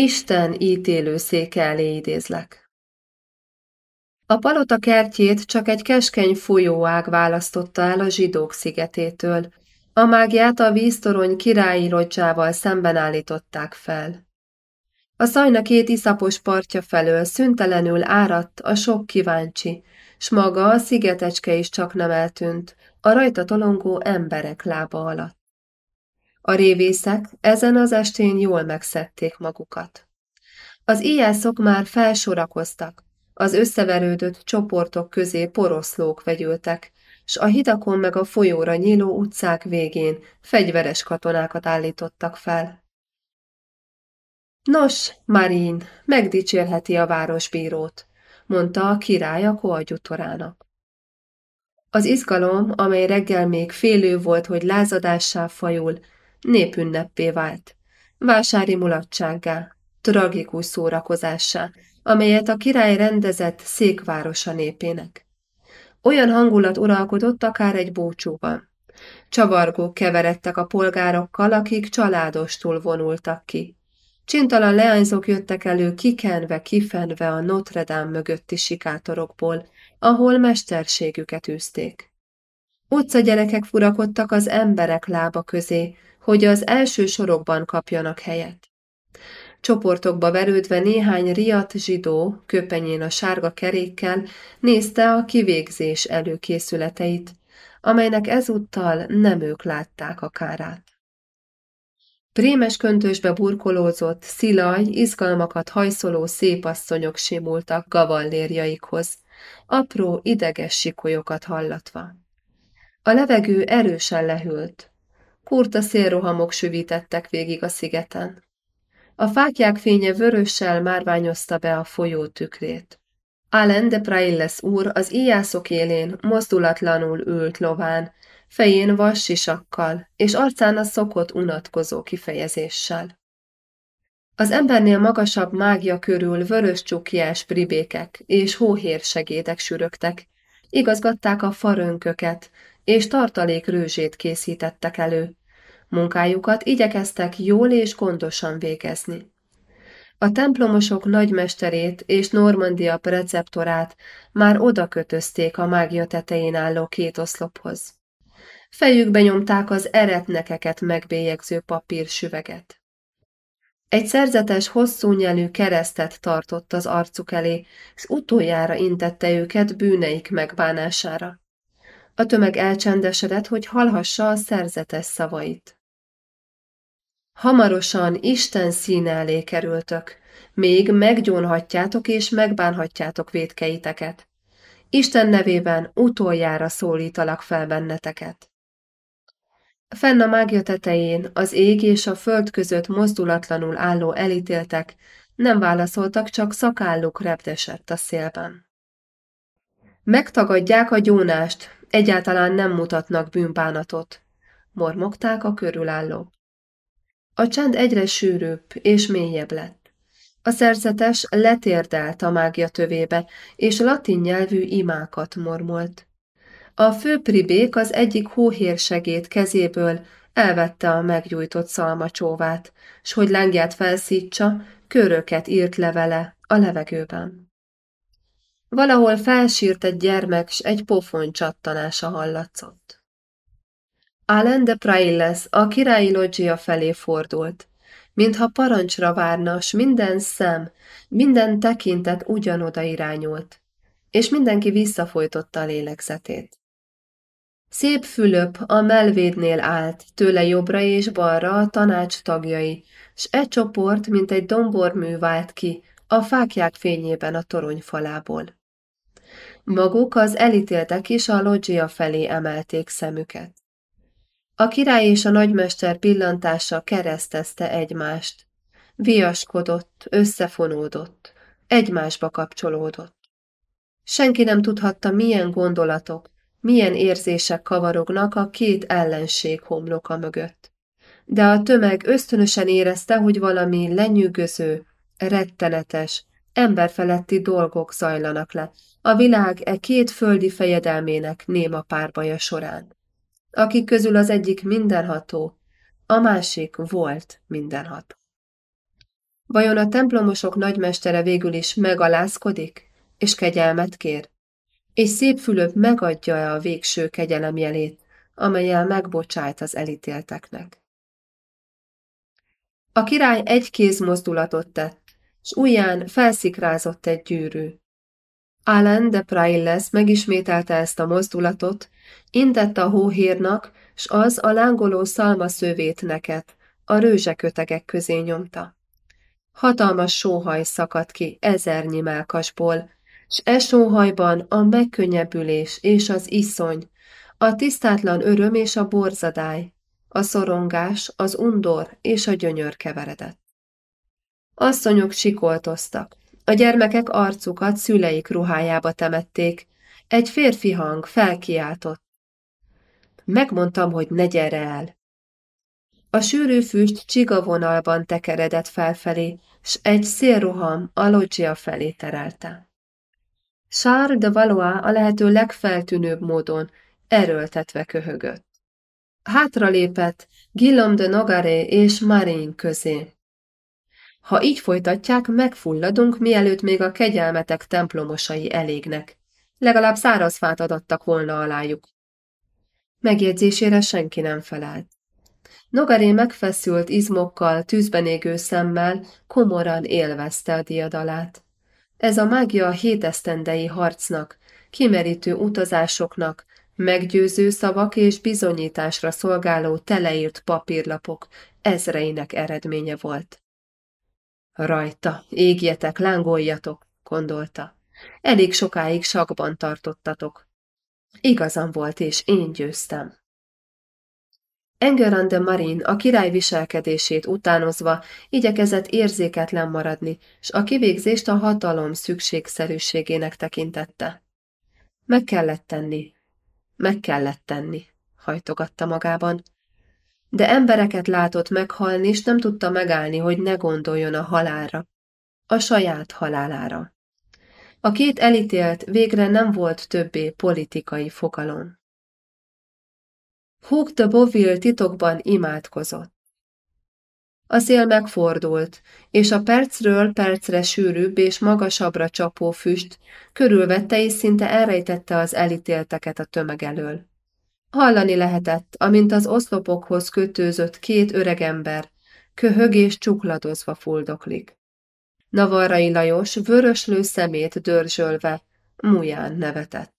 Isten ítélő széke elé idézlek. A palota kertjét csak egy keskeny folyóág választotta el a zsidók szigetétől, a mágiát a víztorony királyi lodzsával szemben állították fel. A szajna két iszapos partja felől szüntelenül áradt a sok kíváncsi, s maga a szigetecske is csak nem eltűnt, a rajta tolongó emberek lába alatt. A révészek ezen az estén jól megszedték magukat. Az íjászok már felsorakoztak, az összeverődött csoportok közé poroszlók vegyültek, s a hidakon meg a folyóra nyíló utcák végén fegyveres katonákat állítottak fel. Nos, Marin, megdicsérheti a városbírót, mondta a király a koadjutorának. Az izgalom, amely reggel még félő volt, hogy lázadássá fajul, népünneppé vált. Vásári mulatsággá, tragikus szórakozássá, amelyet a király rendezett székvárosa népének. Olyan hangulat uralkodott akár egy búcsúban. Csavargók keveredtek a polgárokkal, akik családostul vonultak ki. Csintalan leányzók jöttek elő kikenve, kifenve a Notre Dame mögötti sikátorokból, ahol mesterségüket űzték. gyerekek furakodtak az emberek lába közé, hogy az első sorokban kapjanak helyet. Csoportokba verődve néhány riat zsidó, köpenyén a sárga kerékkel nézte a kivégzés előkészületeit, amelynek ezúttal nem ők látták a kárát. Prémes köntösbe burkolózott, szilaj, izgalmakat hajszoló szépasszonyok simultak gavallérjaikhoz, apró, ideges sikolyokat hallatva. A levegő erősen lehűlt. Kurta szélrohamok süvítettek végig a szigeten. A fákják fénye vörössel márványozta be a folyó tükrét. Allen de Prailles úr az íjászok élén mozdulatlanul ült lován, fején vas sisakkal, és arcán a szokott unatkozó kifejezéssel. Az embernél magasabb mágia körül vörös csukjás pribékek és hóhérsegédek sürögtek, igazgatták a farönköket, és tartalék rőzsét készítettek elő. Munkájukat igyekeztek jól és gondosan végezni. A templomosok nagymesterét és Normandia preceptorát már oda kötözték a mágia tetején álló két oszlophoz. Fejükbe nyomták az eretnekeket megbélyegző papírsüveget. Egy szerzetes, hosszú nyelű keresztet tartott az arcuk elé, és utoljára intette őket bűneik megbánására. A tömeg elcsendesedett, hogy hallhassa a szerzetes szavait. Hamarosan Isten színe elé kerültök, még meggyónhatjátok és megbánhatjátok védkeiteket. Isten nevében utoljára szólítalak fel benneteket. Fenn a mágia tetején, az ég és a föld között mozdulatlanul álló elítéltek, nem válaszoltak, csak szakálluk repdesett a szélben. Megtagadják a gyónást, egyáltalán nem mutatnak bűnbánatot, mormogták a körülállók. A csend egyre sűrűbb és mélyebb lett. A szerzetes letérdelt a mágia tövébe, és latin nyelvű imákat mormolt. A főpribék az egyik hóhérsegét kezéből elvette a meggyújtott szalmacsóvát, s hogy lángját felszítsa, köröket írt levele a levegőben. Valahol felsírt egy gyermek, s egy pofon csattanása hallatszott. Alain de Prailles a királyi loggia felé fordult, mintha parancsra várna, s minden szem, minden tekintet ugyanoda irányult, és mindenki visszafolytotta a lélegzetét. Szép Fülöp a melvédnél állt, tőle jobbra és balra a tanács tagjai, s e csoport, mint egy dombormű vált ki, a fákják fényében a torony falából. Maguk az elítéltek is a loggia felé emelték szemüket. A király és a nagymester pillantása keresztezte egymást. Viaskodott, összefonódott, egymásba kapcsolódott. Senki nem tudhatta, milyen gondolatok, milyen érzések kavarognak a két ellenség homloka mögött. De a tömeg ösztönösen érezte, hogy valami lenyűgöző, rettenetes, emberfeletti dolgok zajlanak le a világ e két földi fejedelmének néma párbaja során. Akik közül az egyik mindenható, a másik volt mindenható. Vajon a templomosok nagymestere végül is megalázkodik, és kegyelmet kér? És szép Fülöp megadja-e a végső kegyelem jelét, amelyel megbocsájt az elítélteknek? A király egy kézmozdulatot tett, s ujján felszikrázott egy gyűrű. Alain de Prailles megismételte ezt a mozdulatot, intett a hóhírnak, s az a lángoló szalmaszövét neket, a rőzsekötegek közé nyomta. Hatalmas sóhaj szakadt ki ezernyi melkasból, s e sóhajban a megkönnyebbülés és az iszony, a tisztátlan öröm és a borzadály, a szorongás, az undor és a gyönyör keveredett. Asszonyok sikoltoztak, a gyermekek arcukat szüleik ruhájába temették, egy férfi hang felkiáltott. Megmondtam, hogy ne gyere el. A sűrű füst csigavonalban tekeredett felfelé, s egy szélroham a loggia felé terelte. Charles de Valois a lehető legfeltűnőbb módon erőltetve köhögött. Hátra lépett Guillaume de Nogaré és Marine közé. Ha így folytatják, megfulladunk, mielőtt még a kegyelmetek templomosai elégnek. Legalább száraz fát adattak volna alájuk. Megjegyzésére senki nem felelt. Nogaré megfeszült izmokkal, tűzben égő szemmel, komoran élvezte a diadalát. Ez a mágia hétesztendei harcnak, kimerítő utazásoknak, meggyőző szavak és bizonyításra szolgáló teleírt papírlapok ezreinek eredménye volt. Rajta, égjetek, lángoljatok, gondolta. Elég sokáig sakban tartottatok. Igazam volt, és én győztem. Engeran de Marin a király viselkedését utánozva igyekezett érzéketlen maradni, s a kivégzést a hatalom szükségszerűségének tekintette. Meg kellett tenni, meg kellett tenni, hajtogatta magában. De embereket látott meghalni, és nem tudta megállni, hogy ne gondoljon a halálra, a saját halálára. A két elítélt végre nem volt többé politikai fogalom. Hugh de Boville titokban imádkozott. A szél megfordult, és a percről percre sűrűbb és magasabbra csapó füst körülvette és szinte elrejtette az elítélteket a tömeg elől. Hallani lehetett, amint az oszlopokhoz kötőzött két öregember, köhög és csukladozva fuldoklik. Navarrai Lajos vöröslő szemét dörzsölve, múján nevetett.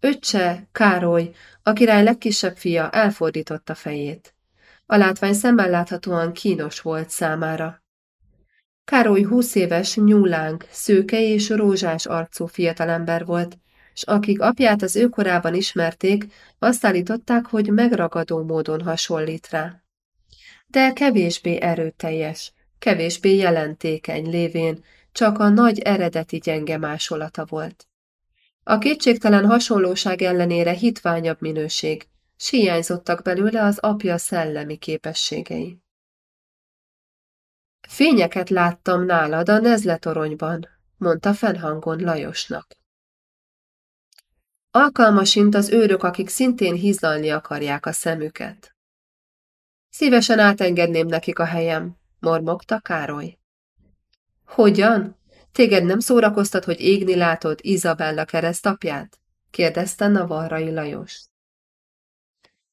Öccse, Károly, a király legkisebb fia elfordította fejét. A látvány szemmel láthatóan kínos volt számára. Károly húsz éves, nyúlánk, szőke és rózsás arcú fiatalember volt, s akik apját az ő ismerték, azt állították, hogy megragadó módon hasonlít rá. De kevésbé erőteljes, kevésbé jelentékeny lévén, csak a nagy eredeti gyenge másolata volt. A kétségtelen hasonlóság ellenére hitványabb minőség, s belőle az apja szellemi képességei. Fényeket láttam nálad a nezletoronyban, mondta fennhangon Lajosnak. Alkalmasint az őrök, akik szintén hízlalni akarják a szemüket. Szívesen átengedném nekik a helyem, mormogta Károly. Hogyan? Téged nem szórakoztat, hogy égni látod Izabella keresztapját? kérdezte Navarrai Lajos.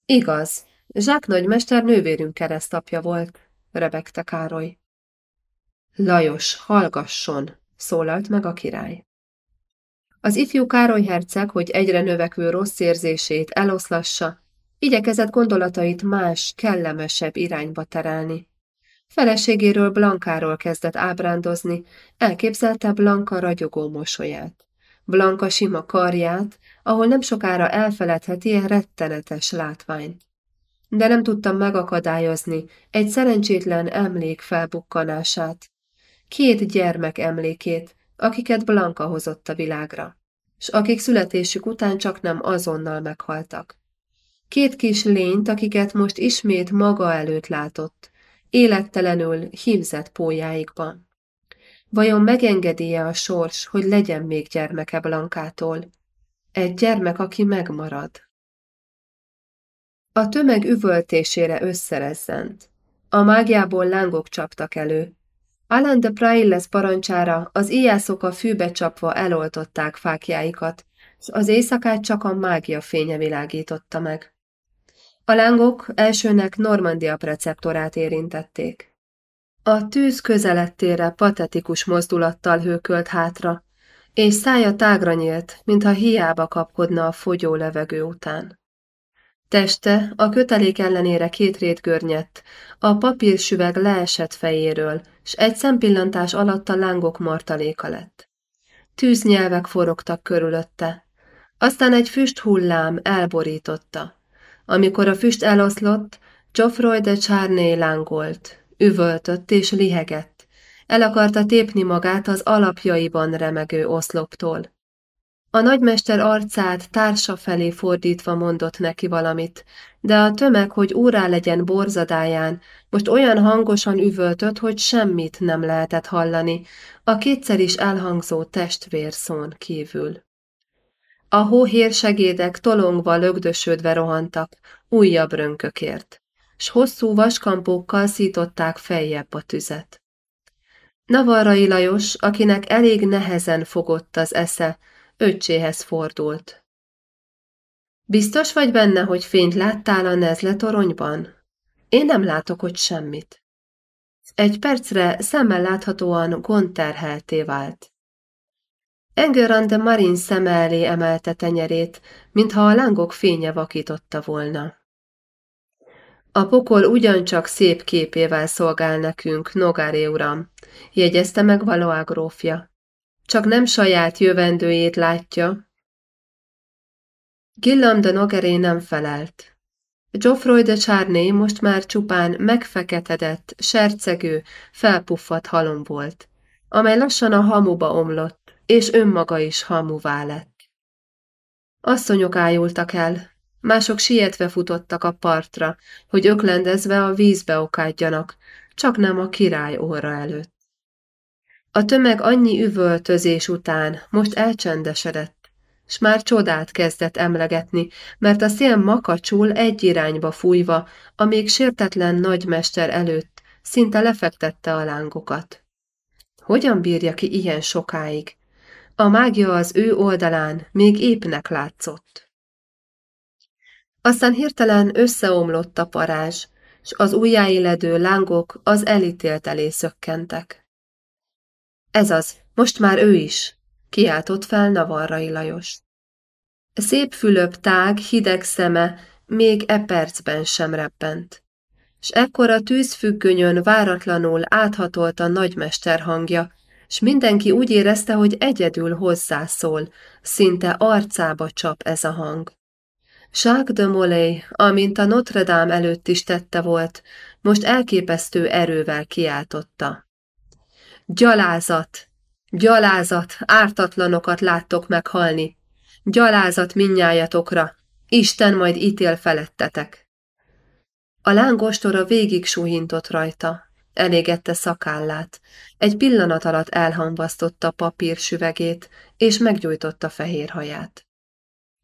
Igaz, Zsák nagymester nővérünk keresztapja volt, rebegte Károly. Lajos, hallgasson, szólalt meg a király. Az ifjú Károly herceg, hogy egyre növekvő rossz érzését eloszlassa, igyekezett gondolatait más, kellemesebb irányba terelni. Feleségéről Blankáról kezdett ábrándozni, elképzelte Blanka ragyogó mosolyát. Blanka sima karját, ahol nem sokára elfeledheti ilyen rettenetes látványt. De nem tudtam megakadályozni egy szerencsétlen emlék felbukkanását. Két gyermek emlékét, akiket Blanka hozott a világra, s akik születésük után csak nem azonnal meghaltak. Két kis lényt, akiket most ismét maga előtt látott, élettelenül hímzett pójáikban. Vajon megengedi-e a sors, hogy legyen még gyermeke Blankától? Egy gyermek, aki megmarad. A tömeg üvöltésére összerezzent. A mágiából lángok csaptak elő. Alain de Prailles parancsára az íjászok a fűbe csapva eloltották fákjáikat, és az éjszakát csak a mágia fénye világította meg. A lángok elsőnek Normandia preceptorát érintették. A tűz közelettére patetikus mozdulattal hőkölt hátra, és szája tágra nyílt, mintha hiába kapkodna a fogyó levegő után. Teste a kötelék ellenére két rét görnyedt, a papírsüveg leesett fejéről, s egy szempillantás alatt a lángok martaléka lett. Tűznyelvek forogtak körülötte, aztán egy füst hullám elborította. Amikor a füst eloszlott, Geoffroy de Charney lángolt, üvöltött és lihegett. El akarta tépni magát az alapjaiban remegő oszloptól. A nagymester arcát társa felé fordítva mondott neki valamit, de a tömeg, hogy órá legyen borzadáján, most olyan hangosan üvöltött, hogy semmit nem lehetett hallani, a kétszer is elhangzó testvérszón kívül. A hóhérsegédek tolongva lögdösödve rohantak, újabb rönkökért, s hosszú vaskampókkal szították feljebb a tüzet. Navarrai Lajos, akinek elég nehezen fogott az esze, öccséhez fordult. Biztos vagy benne, hogy fényt láttál a nezle toronyban? Én nem látok hogy semmit. Egy percre szemmel láthatóan gondterhelté vált. Engeran Marin szeme elé emelte tenyerét, mintha a lángok fénye vakította volna. A pokol ugyancsak szép képével szolgál nekünk, Nogáré uram, jegyezte meg Valoá grófja. Csak nem saját jövendőjét látja. Gillam de Nogeré nem felelt. Geoffroy de Charney most már csupán megfeketedett, sercegő, felpuffadt halom volt, amely lassan a hamuba omlott, és önmaga is hamuvá lett. Asszonyok ájultak el, mások sietve futottak a partra, hogy öklendezve a vízbe okádjanak, csak nem a király óra előtt. A tömeg annyi üvöltözés után most elcsendesedett, s már csodát kezdett emlegetni, mert a szél makacsul egy irányba fújva, a még sértetlen nagymester előtt szinte lefektette a lángokat. Hogyan bírja ki ilyen sokáig? A mágia az ő oldalán még épnek látszott. Aztán hirtelen összeomlott a parázs, s az ujjáiledő lángok az elítélt elé szökkentek. Ez az, most már ő is, kiáltott fel Navarrai Lajos. Szép fülöp tág, hideg szeme még e percben sem reppent. S ekkor a tűzfüggönyön váratlanul áthatolt a nagymester hangja, s mindenki úgy érezte, hogy egyedül hozzászól, szinte arcába csap ez a hang. Jacques de Molay, amint a Notre Dame előtt is tette volt, most elképesztő erővel kiáltotta. Gyalázat! Gyalázat! Ártatlanokat láttok meghalni! Gyalázat minnyájatokra! Isten majd ítél felettetek! A lángostora végig suhintott rajta, elégette szakállát, egy pillanat alatt elhamvasztotta papír süvegét, és meggyújtotta fehér haját.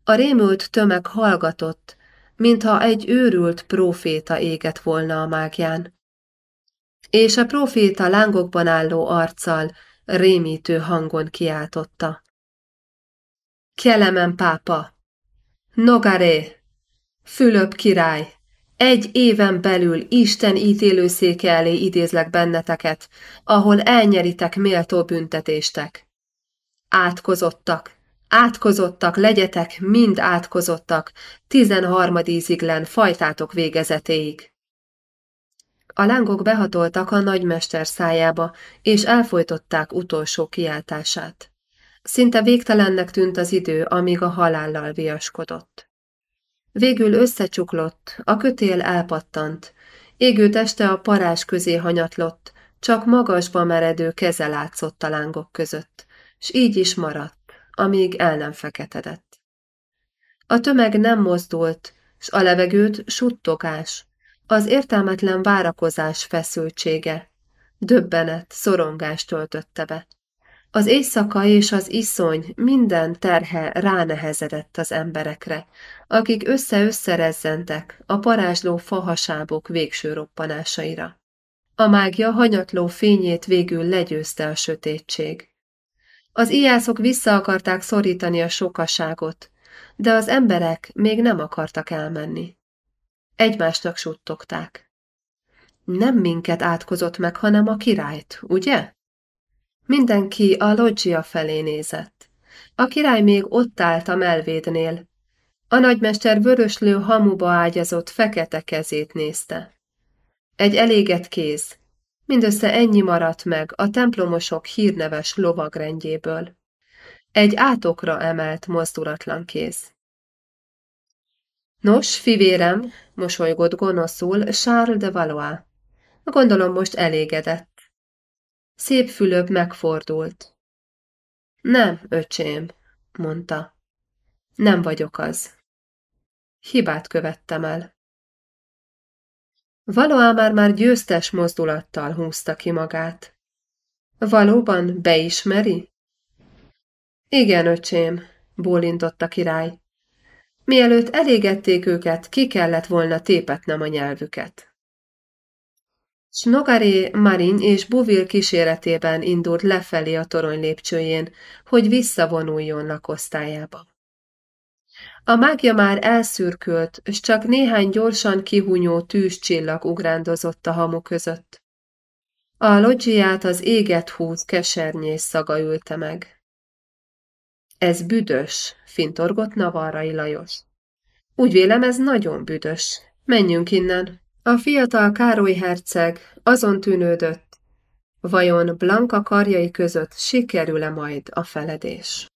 A rémült tömeg hallgatott, mintha egy őrült próféta égett volna a mágján és a proféta lángokban álló arccal rémítő hangon kiáltotta. Kelemen pápa! Nogaré! Fülöp király! Egy éven belül Isten ítélőszéke elé idézlek benneteket, ahol elnyeritek méltó büntetéstek. Átkozottak, átkozottak, legyetek mind átkozottak, tizenharmadíziglen fajtátok végezetéig. A lángok behatoltak a nagymester szájába, és elfolytották utolsó kiáltását. Szinte végtelennek tűnt az idő, amíg a halállal viaskodott. Végül összecsuklott, a kötél elpattant, égő teste a parás közé hanyatlott, csak magasba meredő keze látszott a lángok között, s így is maradt, amíg el nem feketedett. A tömeg nem mozdult, s a levegőt suttogás, az értelmetlen várakozás feszültsége, döbbenet, szorongást töltötte be. Az éjszaka és az iszony minden terhe ránehezedett az emberekre, akik össze-összerezzentek a parázsló fahasábok végső roppanásaira. A mágia hanyatló fényét végül legyőzte a sötétség. Az ijászok vissza akarták szorítani a sokaságot, de az emberek még nem akartak elmenni. Egymásnak suttogták. Nem minket átkozott meg, hanem a királyt, ugye? Mindenki a loggia felé nézett. A király még ott állt a melvédnél. A nagymester vöröslő hamuba ágyazott fekete kezét nézte. Egy elégett kéz. Mindössze ennyi maradt meg a templomosok hírneves lovagrendjéből. Egy átokra emelt mozdulatlan kéz. Nos, fivérem, mosolygott gonoszul Charles de Valois. Gondolom most elégedett. Szép fülöp megfordult. Nem, öcsém, mondta. Nem vagyok az. Hibát követtem el. Valóá már-már győztes mozdulattal húzta ki magát. Valóban beismeri? Igen, öcsém, bólintott a király. Mielőtt elégették őket, ki kellett volna tépetnem a nyelvüket. Snogaré, Marin és Buvil kíséretében indult lefelé a torony lépcsőjén, hogy visszavonuljon lakosztályába. A mágia már elszürkült, és csak néhány gyorsan kihunyó tűzcsillag ugrándozott a hamu között. A lodzsiát az éget húz kesernyés szaga ülte meg. Ez büdös, fintorgott Navarrai Lajos. Úgy vélem, ez nagyon büdös. Menjünk innen. A fiatal Károly herceg azon tűnődött, vajon Blanka karjai között sikerül-e majd a feledés.